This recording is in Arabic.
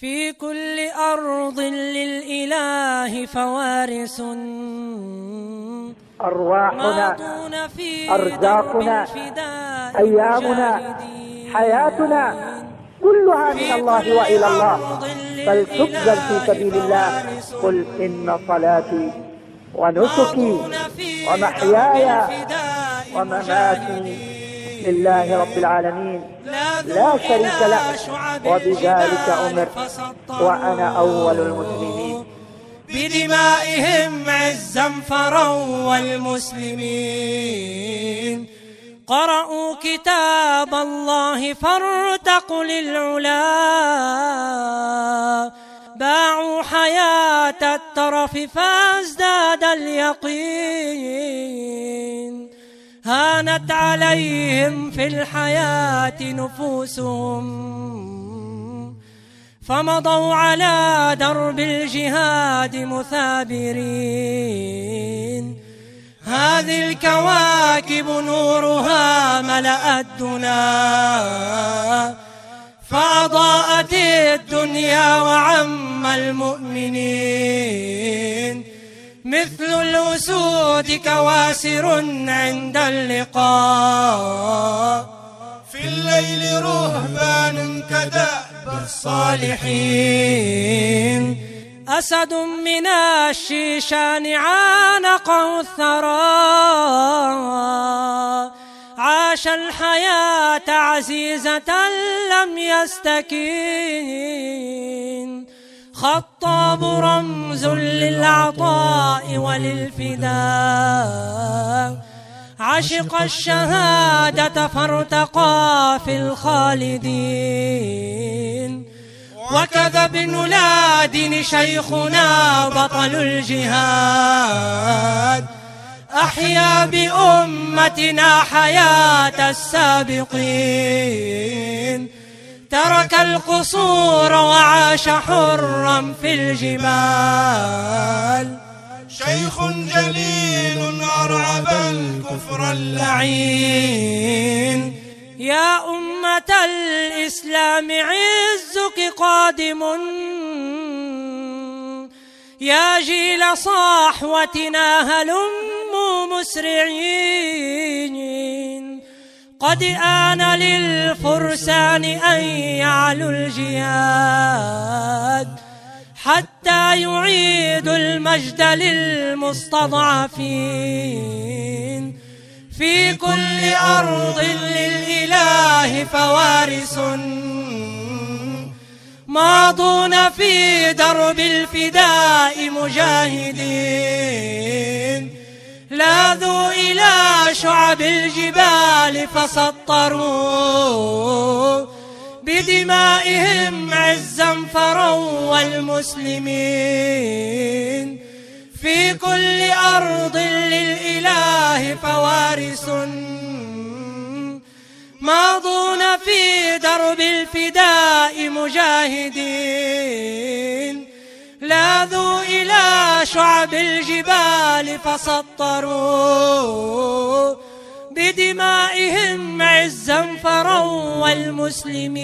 في كل أرض للإله فوارس أرواحنا أرزاقنا أيامنا. حياتنا كلها من الله وإلى الله أرض بل تبذل في سبيل الله قل إن صلاتي ونسكي ومحياي ومماتي. لله رب العالمين لا شريك له. وبذلك أمرت فسطروا وأنا أول المسلمين. بدمائهم عزا فروا والمسلمين. قرأوا كتاب الله فارتقوا للعلا. باعوا حياة الترف فازداد اليقين. هانت عليهم في الحياة نفوسهم. فمضوا على درب الجهاد مثابرين. هذه الكواكب نورها ملأ الدنا. فأضاءت الدنيا وعم المؤمنين. مثل الأسود كواسر عند اللقاء. في الليل رهبان كدأب الصالحين. أسد من الشيشان عانقه الثرى عاش الحياة عزيزة لم يستكين. خطاب رمز للعطاء وللفداء. عشق الشهادة فارتقى في الخالدين. وكذا ابن لادن شيخنا بطل الجهاد. أحيا بأمتنا حياة السابقين. ترك القصور وعاش حرا في الجبال. شيخ جليل أرعب الكفر اللعين. يا أمة الإسلام عزك قادم. يا جيل صحوتنا هلموا مسرعين. قد آن للفرسان أن يعلوا الجهاد حتى يعيدوا المجد للمستضعفين. في كل أرض للإله فوارس. ماضون في درب الفداء مجاهدين. لاذوا إلى شعب الجبال فسطروا بدمائهم عزا فروا والمسلمين في كل أرض للإله فوارس. ماضون في درب الفداء مجاهدين. شعب الجبال فسطروا بدمائهم عزا فروا والمسلمين.